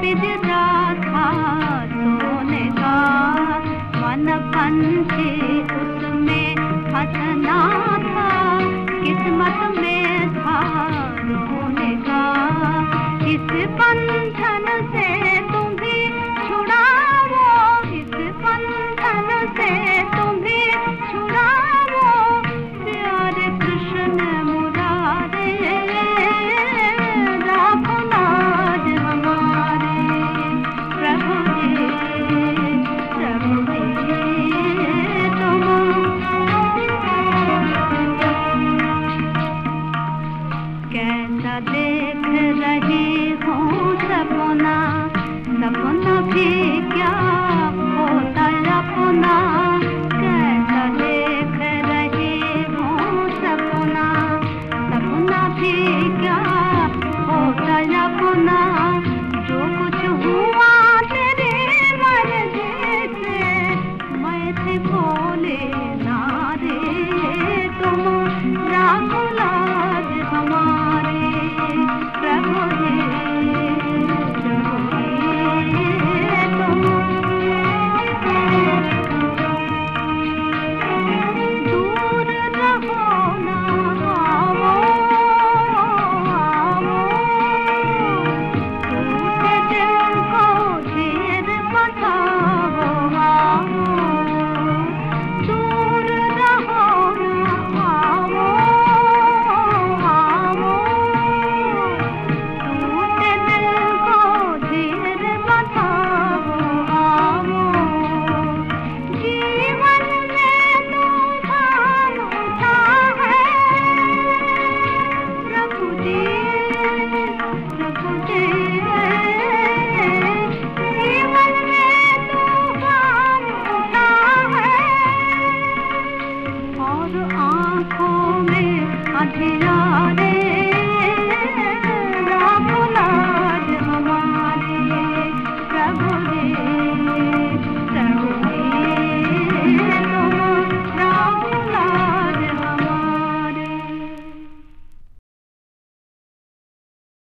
पिजदा था सोने का। मन पंछी उसमें हंसना था। किस्मत Thank you. राधे